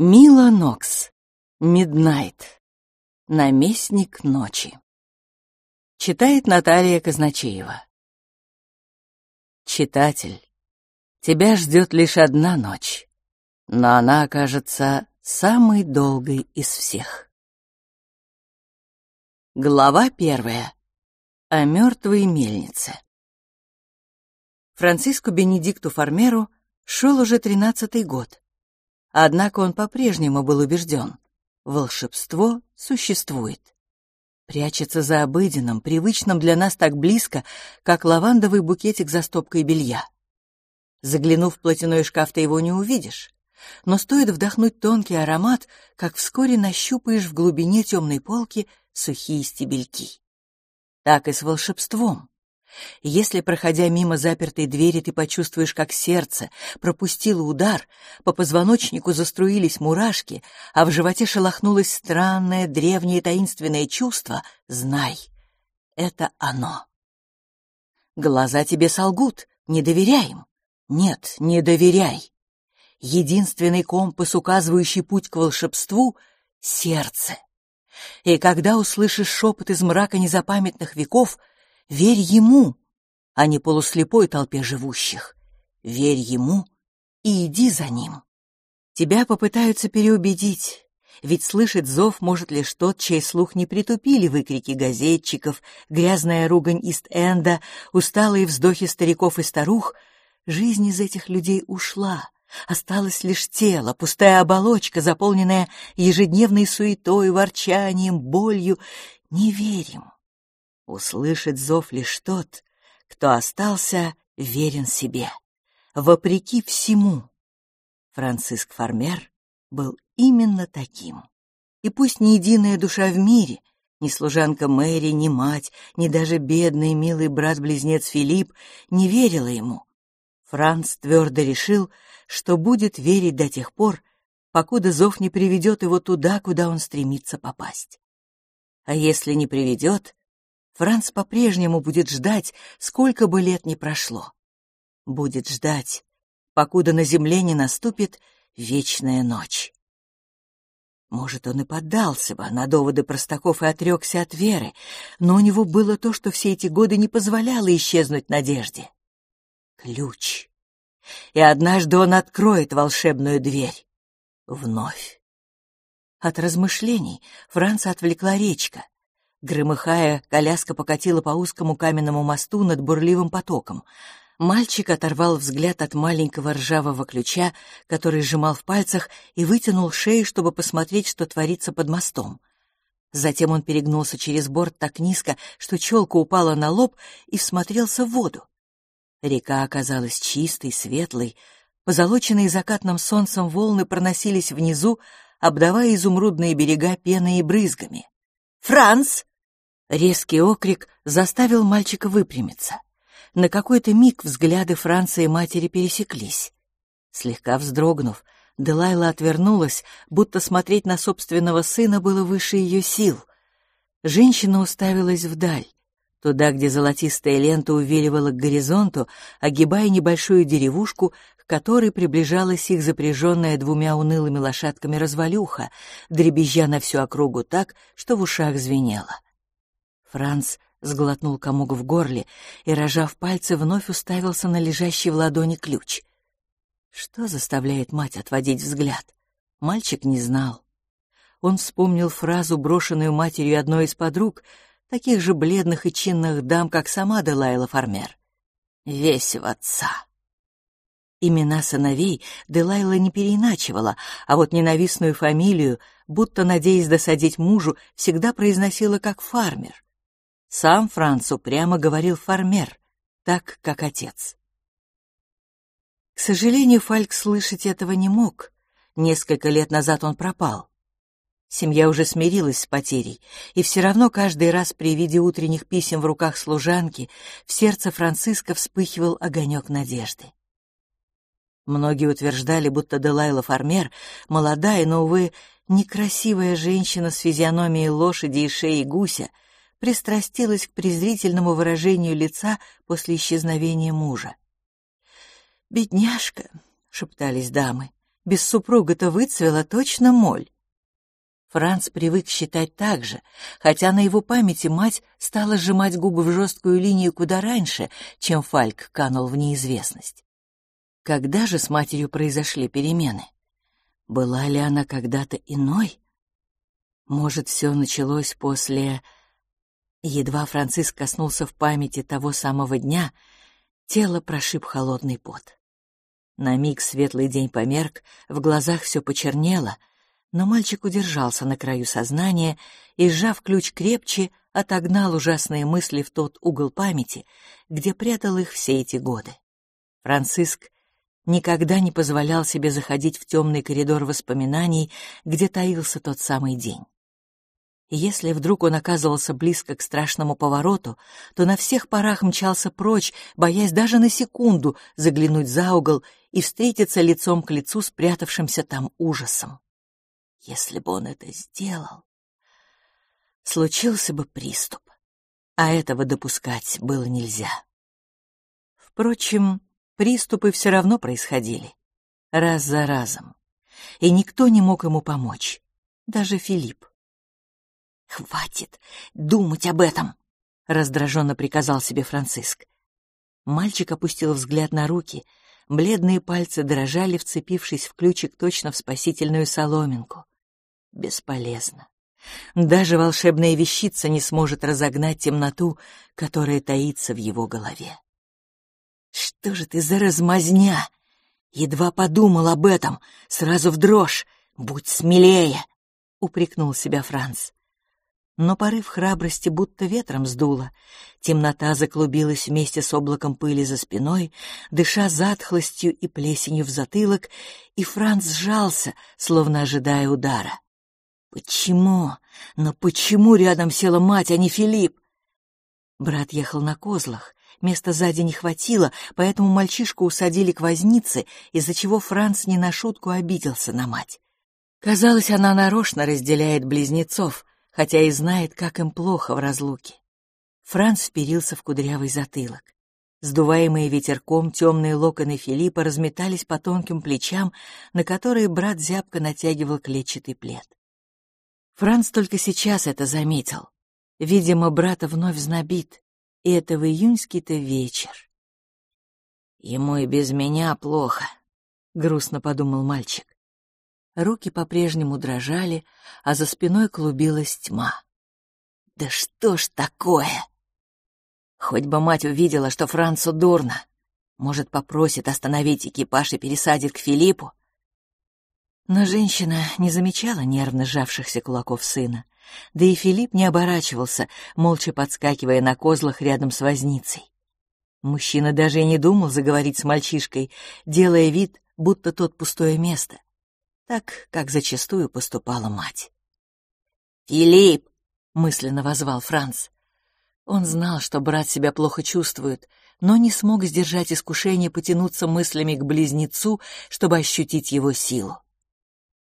Мила Нокс. Миднайт. Наместник ночи. Читает Наталья Казначеева. Читатель, тебя ждет лишь одна ночь, но она окажется самой долгой из всех. Глава первая. О мертвой мельнице. Франциску Бенедикту Фармеру шел уже тринадцатый год. Однако он по-прежнему был убежден — волшебство существует. Прячется за обыденным, привычным для нас так близко, как лавандовый букетик за стопкой белья. Заглянув в платяной шкаф, ты его не увидишь. Но стоит вдохнуть тонкий аромат, как вскоре нащупаешь в глубине темной полки сухие стебельки. Так и с волшебством. Если, проходя мимо запертой двери, ты почувствуешь, как сердце пропустило удар, по позвоночнику заструились мурашки, а в животе шелохнулось странное, древнее таинственное чувство, знай, это оно. Глаза тебе солгут, не доверяй им. Нет, не доверяй. Единственный компас, указывающий путь к волшебству — сердце. И когда услышишь шепот из мрака незапамятных веков — Верь ему, а не полуслепой толпе живущих. Верь ему и иди за ним. Тебя попытаются переубедить, ведь слышать зов может лишь тот, чей слух не притупили выкрики газетчиков, грязная ругань Ист-Энда, усталые вздохи стариков и старух. Жизнь из этих людей ушла. Осталось лишь тело, пустая оболочка, заполненная ежедневной суетой, ворчанием, болью. Не верим. Услышит зов лишь тот, кто остался верен себе, вопреки всему. Франциск Фармер был именно таким. И пусть ни единая душа в мире, ни служанка Мэри, ни мать, ни даже бедный милый брат-близнец Филипп не верила ему. Франц твердо решил, что будет верить до тех пор, покуда зов не приведет его туда, куда он стремится попасть. А если не приведет, Франц по-прежнему будет ждать, сколько бы лет ни прошло. Будет ждать, покуда на земле не наступит вечная ночь. Может, он и поддался бы на доводы простаков и отрекся от веры, но у него было то, что все эти годы не позволяло исчезнуть надежде. Ключ. И однажды он откроет волшебную дверь. Вновь. От размышлений Франца отвлекла речка. Громыхая, коляска покатила по узкому каменному мосту над бурливым потоком. Мальчик оторвал взгляд от маленького ржавого ключа, который сжимал в пальцах, и вытянул шею, чтобы посмотреть, что творится под мостом. Затем он перегнулся через борт так низко, что челка упала на лоб и всмотрелся в воду. Река оказалась чистой, светлой. Позолоченные закатным солнцем волны проносились внизу, обдавая изумрудные берега пеной и брызгами. «Франц!» Резкий окрик заставил мальчика выпрямиться. На какой-то миг взгляды Франца и матери пересеклись. Слегка вздрогнув, Делайла отвернулась, будто смотреть на собственного сына было выше ее сил. Женщина уставилась вдаль, туда, где золотистая лента увиливала к горизонту, огибая небольшую деревушку, к которой приближалась их запряженная двумя унылыми лошадками развалюха, дребезжа на всю округу так, что в ушах звенело. Франц сглотнул комок в горле и, рожав пальцы, вновь уставился на лежащий в ладони ключ. Что заставляет мать отводить взгляд? Мальчик не знал. Он вспомнил фразу, брошенную матерью одной из подруг, таких же бледных и чинных дам, как сама Делайла Фармер. «Весь в отца». Имена сыновей Делайла не переиначивала, а вот ненавистную фамилию, будто надеясь досадить мужу, всегда произносила как фармер. Сам Франц упрямо говорил «фармер», так, как отец. К сожалению, Фальк слышать этого не мог. Несколько лет назад он пропал. Семья уже смирилась с потерей, и все равно каждый раз при виде утренних писем в руках служанки в сердце Франциска вспыхивал огонек надежды. Многие утверждали, будто Делайла Фармер — молодая, но, увы, некрасивая женщина с физиономией лошади и шеей гуся — пристрастилась к презрительному выражению лица после исчезновения мужа. «Бедняжка», — шептались дамы, — Без супруга-то выцвела точно моль. Франц привык считать так же, хотя на его памяти мать стала сжимать губы в жесткую линию куда раньше, чем Фальк канул в неизвестность. Когда же с матерью произошли перемены? Была ли она когда-то иной? Может, все началось после... Едва Франциск коснулся в памяти того самого дня, тело прошиб холодный пот. На миг светлый день померк, в глазах все почернело, но мальчик удержался на краю сознания и, сжав ключ крепче, отогнал ужасные мысли в тот угол памяти, где прятал их все эти годы. Франциск никогда не позволял себе заходить в темный коридор воспоминаний, где таился тот самый день. Если вдруг он оказывался близко к страшному повороту, то на всех парах мчался прочь, боясь даже на секунду заглянуть за угол и встретиться лицом к лицу спрятавшимся там ужасом. Если бы он это сделал, случился бы приступ, а этого допускать было нельзя. Впрочем, приступы все равно происходили, раз за разом, и никто не мог ему помочь, даже Филипп. «Хватит думать об этом!» — раздраженно приказал себе Франциск. Мальчик опустил взгляд на руки, бледные пальцы дрожали, вцепившись в ключик точно в спасительную соломинку. Бесполезно. Даже волшебная вещица не сможет разогнать темноту, которая таится в его голове. «Что же ты за размазня?» Едва подумал об этом, сразу в дрожь. «Будь смелее!» — упрекнул себя Франц но порыв храбрости будто ветром сдуло. Темнота заклубилась вместе с облаком пыли за спиной, дыша затхлостью и плесенью в затылок, и Франц сжался, словно ожидая удара. «Почему? Но почему рядом села мать, а не Филипп?» Брат ехал на козлах, места сзади не хватило, поэтому мальчишку усадили к вознице, из-за чего Франц не на шутку обиделся на мать. Казалось, она нарочно разделяет близнецов, хотя и знает, как им плохо в разлуке. Франц вперился в кудрявый затылок. Сдуваемые ветерком темные локоны Филиппа разметались по тонким плечам, на которые брат зябко натягивал клетчатый плед. Франц только сейчас это заметил. Видимо, брата вновь знобит, и это в июньский-то вечер. «Ему и без меня плохо», — грустно подумал мальчик. Руки по-прежнему дрожали, а за спиной клубилась тьма. «Да что ж такое?» Хоть бы мать увидела, что Францу дурно. Может, попросит остановить экипаж и пересадит к Филиппу? Но женщина не замечала нервно сжавшихся кулаков сына. Да и Филипп не оборачивался, молча подскакивая на козлах рядом с возницей. Мужчина даже и не думал заговорить с мальчишкой, делая вид, будто тот пустое место так, как зачастую поступала мать. «Филипп!» — мысленно возвал Франц. Он знал, что брат себя плохо чувствует, но не смог сдержать искушение потянуться мыслями к близнецу, чтобы ощутить его силу.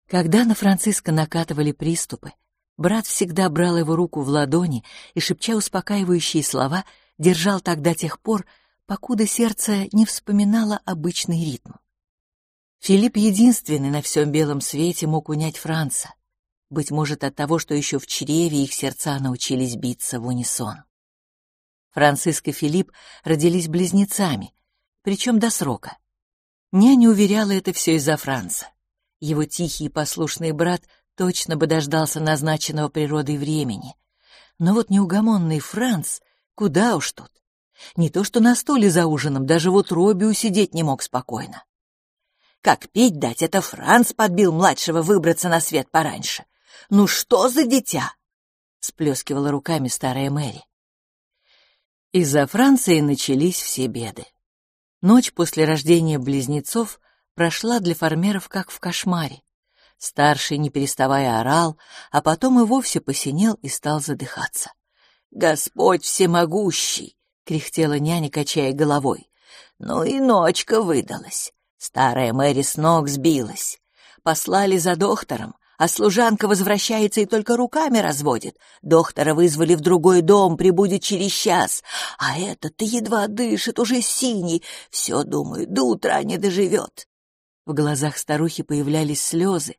Когда на Франциска накатывали приступы, брат всегда брал его руку в ладони и, шепча успокаивающие слова, держал так до тех пор, покуда сердце не вспоминало обычный ритм. Филипп единственный на всем белом свете мог унять Франца. Быть может, от того, что еще в чреве их сердца научились биться в унисон. Франциск и Филипп родились близнецами, причем до срока. Няня уверяла это все из-за Франца. Его тихий и послушный брат точно бы дождался назначенного природой времени. Но вот неугомонный Франц, куда уж тут. Не то что на столе за ужином, даже в утробе усидеть не мог спокойно. Как пить дать, это Франц подбил младшего выбраться на свет пораньше. Ну что за дитя? Сплескивала руками старая Мэри. Из-за Франции начались все беды. Ночь после рождения близнецов прошла для фармеров как в кошмаре. Старший, не переставая, орал, а потом и вовсе посинел и стал задыхаться. «Господь всемогущий!» — кряхтела няня, качая головой. «Ну и ночка выдалась. Старая Мэри с ног сбилась. Послали за доктором, а служанка возвращается и только руками разводит. Доктора вызвали в другой дом, прибудет через час. А этот-то едва дышит, уже синий. Все, думаю, до утра не доживет. В глазах старухи появлялись слезы,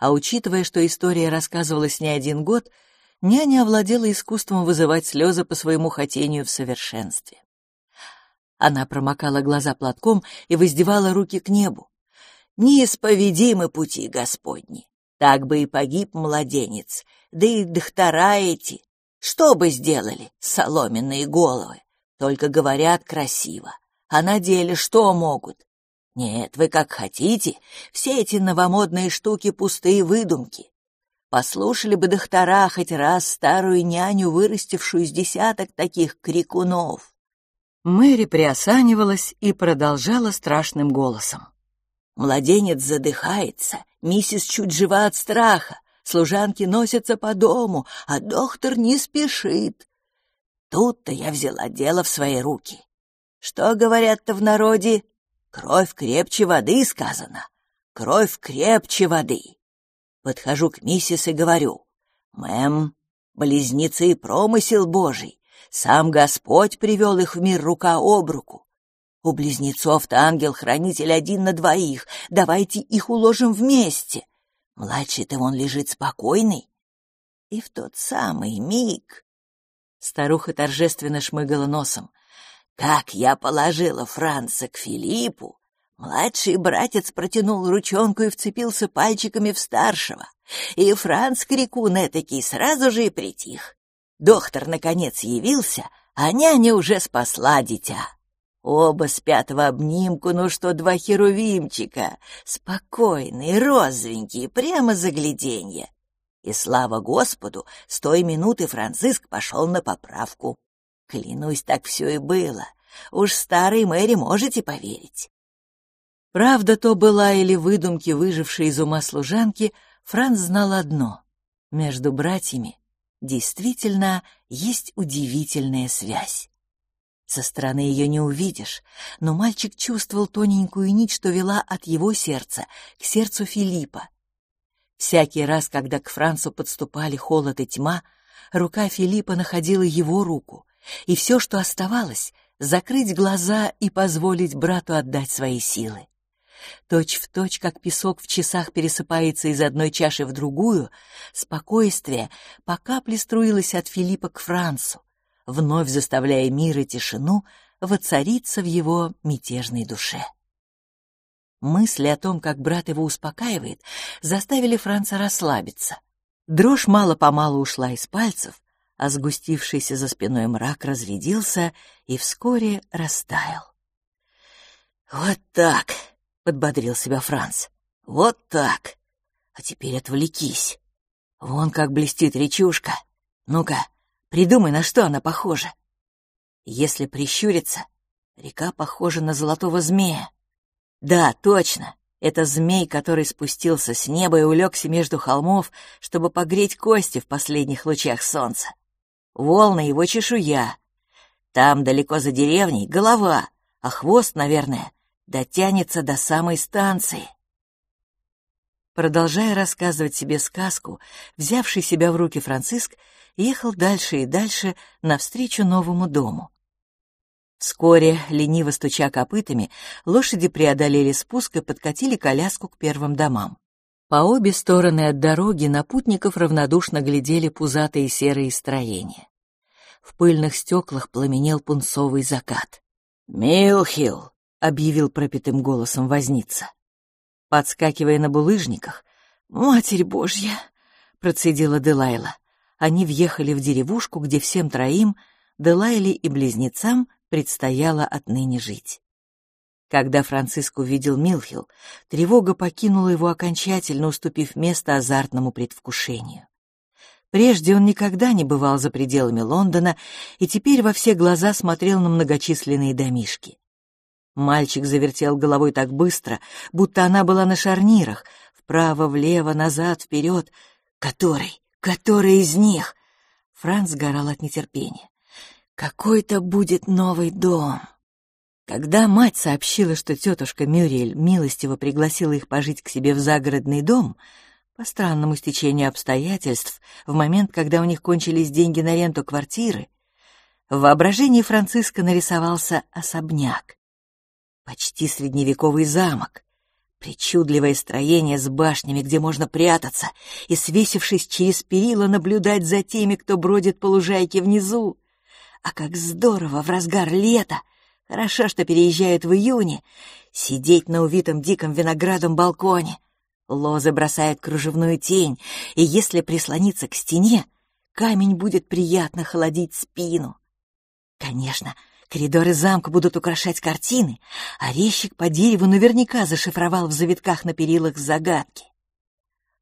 а учитывая, что история рассказывалась не один год, няня овладела искусством вызывать слезы по своему хотению в совершенстве. Она промокала глаза платком и воздевала руки к небу. «Неисповедимы пути Господни! Так бы и погиб младенец, да и доктора эти. Что бы сделали соломенные головы? Только говорят красиво, а на деле что могут? Нет, вы как хотите, все эти новомодные штуки — пустые выдумки. Послушали бы доктора хоть раз старую няню, вырастившую из десяток таких крикунов. Мэри приосанивалась и продолжала страшным голосом. Младенец задыхается, миссис чуть жива от страха, служанки носятся по дому, а доктор не спешит. Тут-то я взяла дело в свои руки. Что говорят-то в народе? Кровь крепче воды, сказано. Кровь крепче воды. Подхожу к миссис и говорю, «Мэм, близнецы — промысел Божий. Сам Господь привел их в мир рука об руку. У близнецов-то ангел-хранитель один на двоих. Давайте их уложим вместе. Младший-то он лежит спокойный. И в тот самый миг... Старуха торжественно шмыгала носом. Как я положила Франца к Филиппу, младший братец протянул ручонку и вцепился пальчиками в старшего. И Франц крикун этакий сразу же и притих. Доктор, наконец, явился, а няня уже спасла дитя. Оба спят в обнимку, ну что два херувимчика, спокойные, розовенькие, прямо загляденье. И слава Господу, с той минуты Франциск пошел на поправку. Клянусь, так все и было. Уж старый Мэри можете поверить. Правда то была или выдумки выжившей из ума служанки, Франц знал одно — между братьями действительно есть удивительная связь. Со стороны ее не увидишь, но мальчик чувствовал тоненькую нить, что вела от его сердца к сердцу Филиппа. Всякий раз, когда к Францу подступали холод и тьма, рука Филиппа находила его руку, и все, что оставалось, закрыть глаза и позволить брату отдать свои силы. Точь в точь, как песок в часах пересыпается из одной чаши в другую, спокойствие по капле струилось от Филиппа к Францу, вновь заставляя мир и тишину воцариться в его мятежной душе. Мысли о том, как брат его успокаивает, заставили Франца расслабиться. Дрожь мало-помалу ушла из пальцев, а сгустившийся за спиной мрак разрядился и вскоре растаял. «Вот так!» — подбодрил себя Франц. «Вот так! А теперь отвлекись. Вон как блестит речушка. Ну-ка, придумай, на что она похожа. Если прищуриться, река похожа на золотого змея. Да, точно, это змей, который спустился с неба и улегся между холмов, чтобы погреть кости в последних лучах солнца волны его чешуя. Там, далеко за деревней, голова, а хвост, наверное, дотянется до самой станции. Продолжая рассказывать себе сказку, взявший себя в руки Франциск ехал дальше и дальше навстречу новому дому. Вскоре, лениво стуча копытами, лошади преодолели спуск и подкатили коляску к первым домам. По обе стороны от дороги на путников равнодушно глядели пузатые серые строения. В пыльных стеклах пламенел пунцовый закат. «Милхил!» — объявил пропитым голосом возница. Подскакивая на булыжниках, «Матерь Божья!» — процедила Делайла. Они въехали в деревушку, где всем троим, Делайле и близнецам, предстояло отныне жить. Когда Франциск увидел Милхил, тревога покинула его окончательно, уступив место азартному предвкушению. Прежде он никогда не бывал за пределами Лондона и теперь во все глаза смотрел на многочисленные домишки. Мальчик завертел головой так быстро, будто она была на шарнирах, вправо, влево, назад, вперед. Который? Который из них? Франц сгорал от нетерпения. Какой-то будет новый дом. Когда мать сообщила, что тетушка Мюриэль милостиво пригласила их пожить к себе в загородный дом, по странному стечению обстоятельств, в момент, когда у них кончились деньги на ренту квартиры, в воображении Франциска нарисовался особняк. Почти средневековый замок, Причудливое строение с башнями, где можно прятаться, и, свесившись через перила, наблюдать за теми, кто бродит по лужайке внизу. А как здорово в разгар лета, хорошо, что переезжают в июне, сидеть на увитом диком виноградом балконе. Лозы бросают кружевную тень, и если прислониться к стене, камень будет приятно холодить спину. Конечно, Коридоры замка будут украшать картины, а резчик по дереву наверняка зашифровал в завитках на перилах загадки.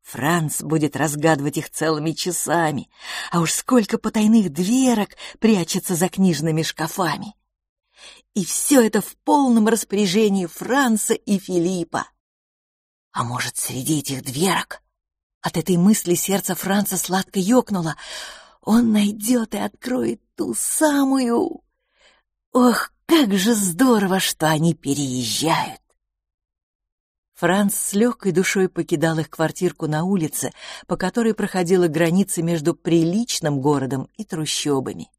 Франц будет разгадывать их целыми часами, а уж сколько потайных дверок прячется за книжными шкафами. И все это в полном распоряжении Франца и Филиппа. А может, среди этих дверок? От этой мысли сердце Франца сладко ёкнуло. Он найдет и откроет ту самую... Ох, как же здорово, что они переезжают! Франц с легкой душой покидал их квартирку на улице, по которой проходила граница между приличным городом и трущобами.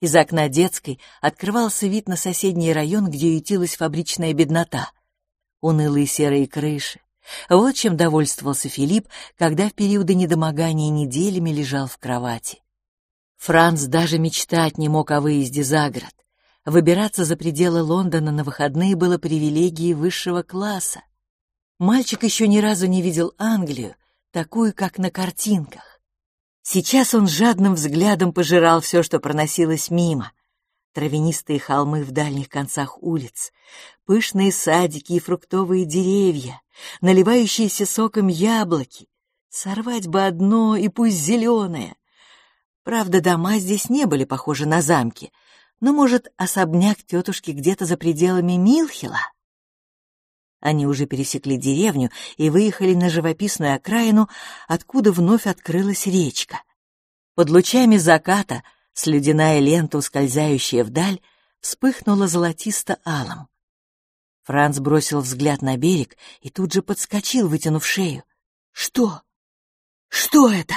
Из окна детской открывался вид на соседний район, где ютилась фабричная беднота. Унылые серые крыши. Вот чем довольствовался Филипп, когда в периоды недомогания неделями лежал в кровати. Франц даже мечтать не мог о выезде за город. Выбираться за пределы Лондона на выходные было привилегией высшего класса. Мальчик еще ни разу не видел Англию, такую, как на картинках. Сейчас он жадным взглядом пожирал все, что проносилось мимо. Травянистые холмы в дальних концах улиц, пышные садики и фруктовые деревья, наливающиеся соком яблоки. Сорвать бы одно, и пусть зеленое. Правда, дома здесь не были похожи на замки — но, может, особняк тетушки где-то за пределами Милхила? Они уже пересекли деревню и выехали на живописную окраину, откуда вновь открылась речка. Под лучами заката слюдяная лента, ускользающая вдаль, вспыхнула золотисто-алым. Франц бросил взгляд на берег и тут же подскочил, вытянув шею. «Что? Что это?»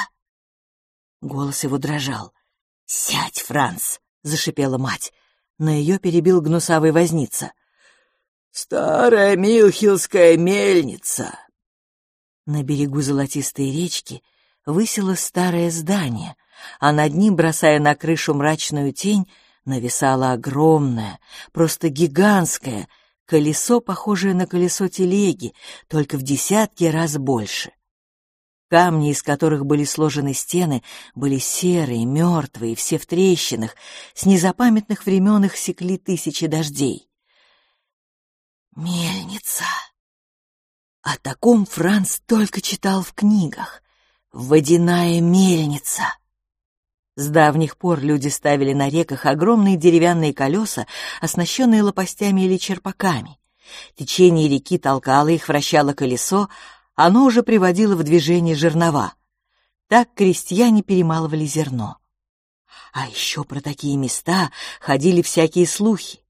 Голос его дрожал. «Сядь, Франц!» — зашипела мать, но ее перебил гнусавый возница. «Старая Милхилская мельница!» На берегу золотистой речки высилось старое здание, а над ним, бросая на крышу мрачную тень, нависало огромное, просто гигантское колесо, похожее на колесо телеги, только в десятки раз больше. Камни, из которых были сложены стены, были серые, мертвые, все в трещинах, с незапамятных времен их секли тысячи дождей. Мельница. О таком Франц только читал в книгах. Водяная мельница. С давних пор люди ставили на реках огромные деревянные колеса, оснащенные лопастями или черпаками. Течение реки толкало их, вращало колесо, оно уже приводило в движение жернова. Так крестьяне перемалывали зерно. А еще про такие места ходили всякие слухи.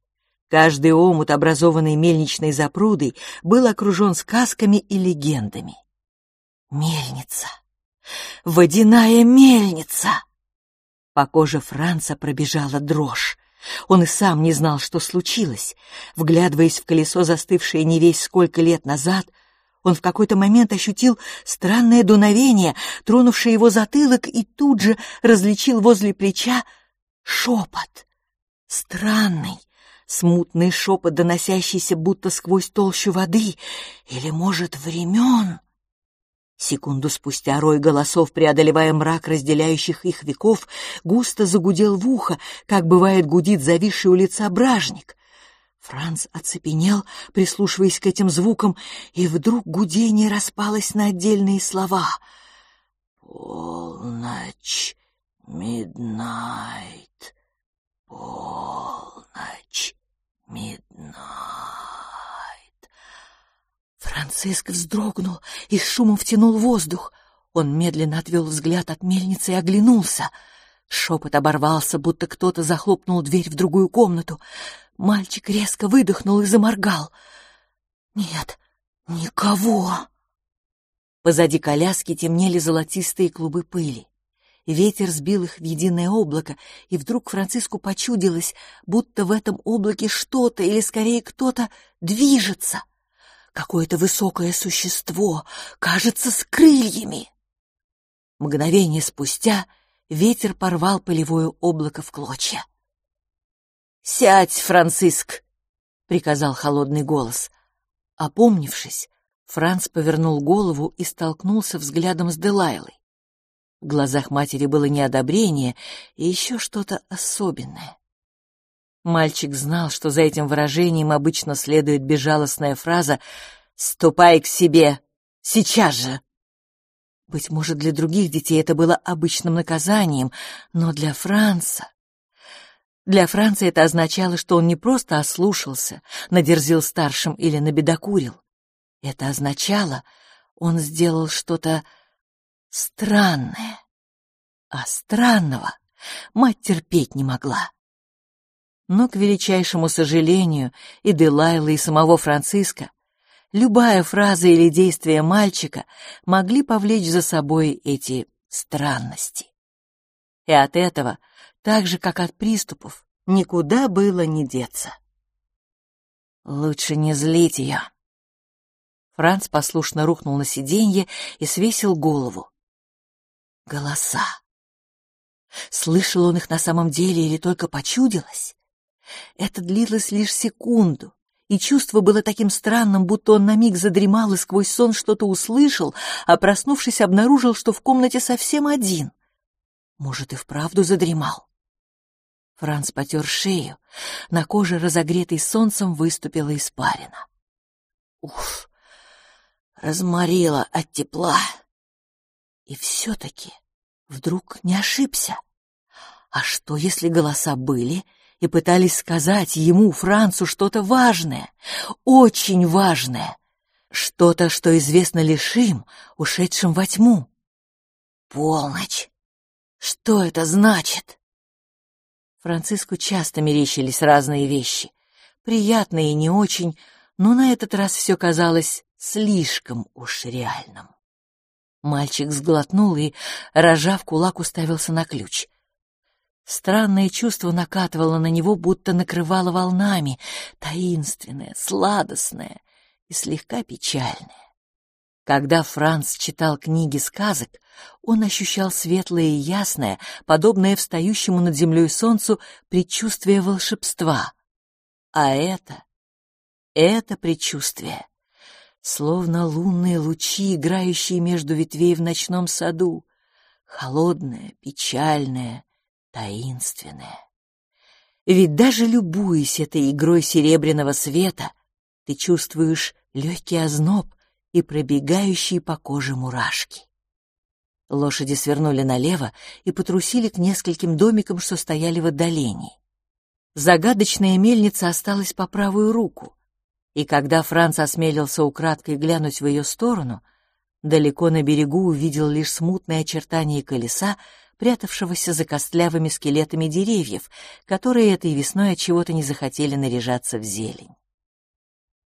Каждый омут, образованный мельничной запрудой, был окружен сказками и легендами. Мельница! Водяная мельница! По коже Франца пробежала дрожь. Он и сам не знал, что случилось. Вглядываясь в колесо, застывшее не весь сколько лет назад, он в какой-то момент ощутил странное дуновение, тронувшее его затылок, и тут же различил возле плеча шепот. Странный, смутный шепот, доносящийся будто сквозь толщу воды, или, может, времен. Секунду спустя рой голосов, преодолевая мрак разделяющих их веков, густо загудел в ухо, как бывает гудит зависший у лица бражник. Франц оцепенел, прислушиваясь к этим звукам, и вдруг гудение распалось на отдельные слова. «Полночь, миднайт, полночь, миднайт». Франциск вздрогнул и с шумом втянул воздух. Он медленно отвел взгляд от мельницы и оглянулся. Шепот оборвался, будто кто-то захлопнул дверь в другую комнату. Мальчик резко выдохнул и заморгал. «Нет, никого!» Позади коляски темнели золотистые клубы пыли. Ветер сбил их в единое облако, и вдруг Франциску почудилось, будто в этом облаке что-то, или скорее кто-то, движется. Какое-то высокое существо, кажется, с крыльями. Мгновение спустя ветер порвал полевое облако в клочья. «Сядь, Франциск!» — приказал холодный голос. Опомнившись, Франц повернул голову и столкнулся взглядом с Делайлой. В глазах матери было неодобрение и еще что-то особенное. Мальчик знал, что за этим выражением обычно следует безжалостная фраза «Ступай к себе! Сейчас же!» Быть может, для других детей это было обычным наказанием, но для Франца... Для Франца это означало, что он не просто ослушался, надерзил старшим или набедокурил. Это означало, он сделал что-то странное. А странного мать терпеть не могла. Но, к величайшему сожалению, и Делайла, и самого Франциска, любая фраза или действие мальчика могли повлечь за собой эти странности. И от этого, так же, как от приступов, никуда было не деться. Лучше не злить ее. Франц послушно рухнул на сиденье и свесил голову. Голоса. Слышал он их на самом деле или только почудилось? Это длилось лишь секунду, и чувство было таким странным, будто он на миг задремал и сквозь сон что-то услышал, а проснувшись, обнаружил, что в комнате совсем один. Может, и вправду задремал. Франц потер шею, на коже, разогретой солнцем, выступила испарина. Уф, разморила от тепла. И все-таки вдруг не ошибся. А что, если голоса были и пытались сказать ему, Францу, что-то важное, очень важное, что-то, что известно лишь им, ушедшим во тьму. Полночь. Что это значит? Франциску часто мерещились разные вещи, приятные и не очень, но на этот раз все казалось слишком уж реальным. Мальчик сглотнул и, рожав кулак, уставился на ключ — Странное чувство накатывало на него, будто накрывало волнами, таинственное, сладостное и слегка печальное. Когда Франц читал книги сказок, он ощущал светлое и ясное, подобное встающему над землей солнцу, предчувствие волшебства. А это, это предчувствие, словно лунные лучи, играющие между ветвей в ночном саду, холодное, печальное, таинственное. Ведь даже любуясь этой игрой серебряного света, ты чувствуешь легкий озноб и пробегающие по коже мурашки. Лошади свернули налево и потрусили к нескольким домикам, что стояли в отдалении. Загадочная мельница осталась по правую руку, и когда Франц осмелился украдкой глянуть в ее сторону, далеко на берегу увидел лишь смутные очертания колеса, прятавшегося за костлявыми скелетами деревьев, которые этой весной от чего-то не захотели наряжаться в зелень.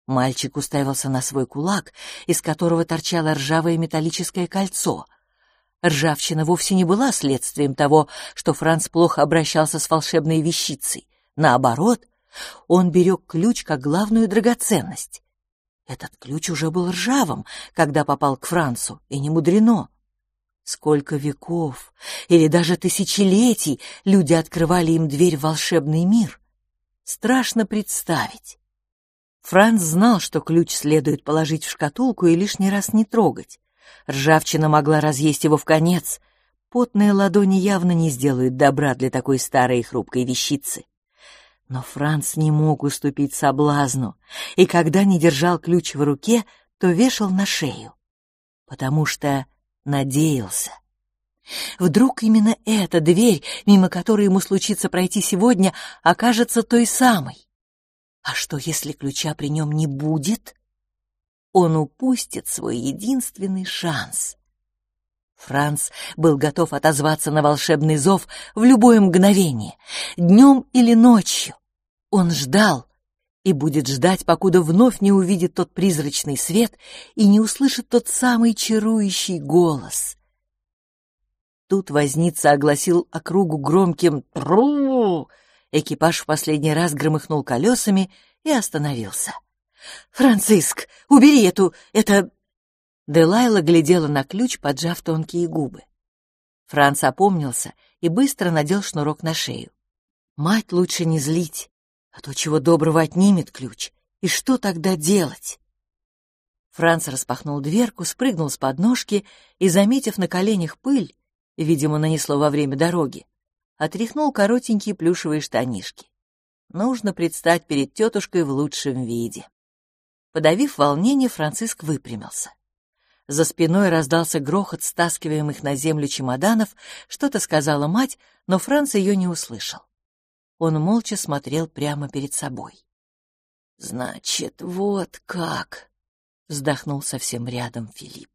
Мальчик уставился на свой кулак, из которого торчало ржавое металлическое кольцо. Ржавчина вовсе не была следствием того, что Франц плохо обращался с волшебной вещицей. Наоборот, он берег ключ как главную драгоценность. Этот ключ уже был ржавым, когда попал к Францу, и не мудрено. Сколько веков или даже тысячелетий люди открывали им дверь в волшебный мир. Страшно представить. Франц знал, что ключ следует положить в шкатулку и лишний раз не трогать. Ржавчина могла разъесть его в конец. Потные ладони явно не сделают добра для такой старой и хрупкой вещицы. Но Франц не мог уступить соблазну, и когда не держал ключ в руке, то вешал на шею. Потому что надеялся. Вдруг именно эта дверь, мимо которой ему случится пройти сегодня, окажется той самой. А что, если ключа при нем не будет? Он упустит свой единственный шанс. Франц был готов отозваться на волшебный зов в любое мгновение, днем или ночью. Он ждал, и будет ждать, покуда вновь не увидит тот призрачный свет и не услышит тот самый чарующий голос. Тут возница огласил округу громким «тру». Экипаж в последний раз громыхнул колесами и остановился. «Франциск, убери эту... это...» Делайла глядела на ключ, поджав тонкие губы. Франц опомнился и быстро надел шнурок на шею. Мать лучше не злить, а то чего доброго отнимет ключ. И что тогда делать? Франц распахнул дверку, спрыгнул с подножки и, заметив на коленях пыль, видимо, нанесло во время дороги, отряхнул коротенькие плюшевые штанишки. Нужно предстать перед тетушкой в лучшем виде. Подавив волнение, Франциск выпрямился. За спиной раздался грохот стаскиваемых на землю чемоданов, что-то сказала мать, но Франц ее не услышал. Он молча смотрел прямо перед собой. «Значит, вот как!» — вздохнул совсем рядом Филипп.